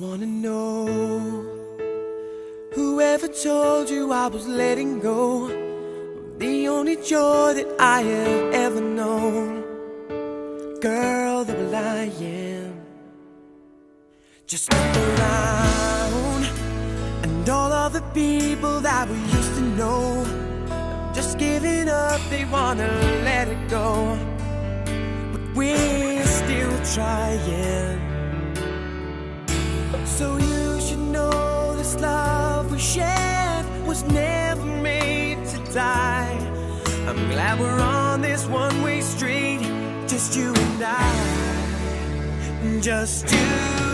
wanna know. Whoever told you I was letting go The only joy that I have ever known. Girl, the will I am Just look around And all of the people that we used to know Just giving up, they wanna let it go. But we're still trying was never made to die. I'm glad we're on this one way street, just you and I. Just you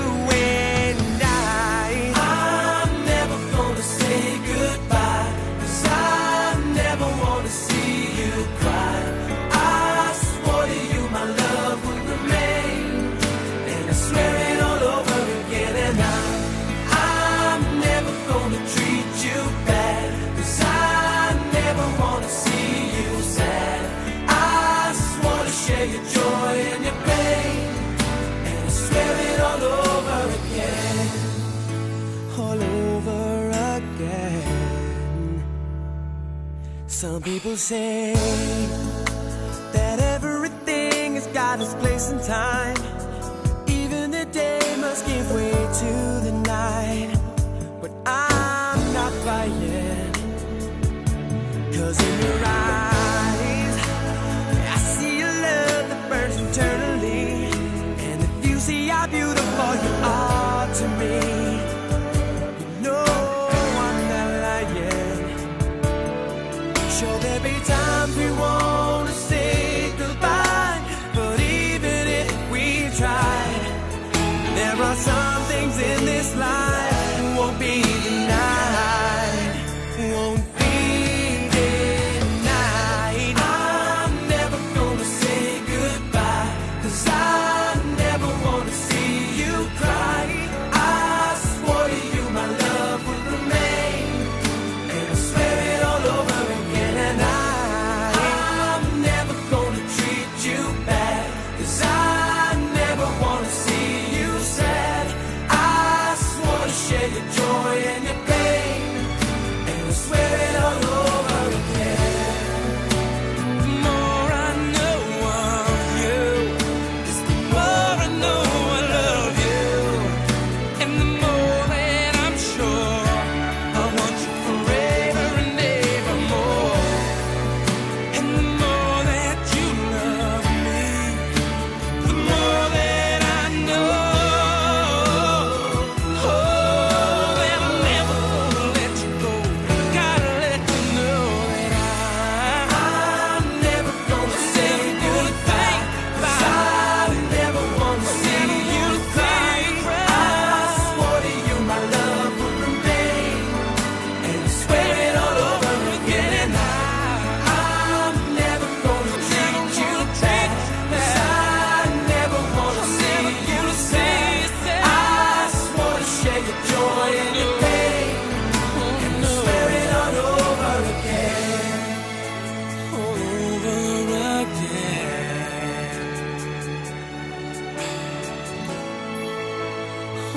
your joy and your pain, and I swear it all over again. All over again. Some people say that everything has got its place and time.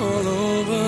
all over.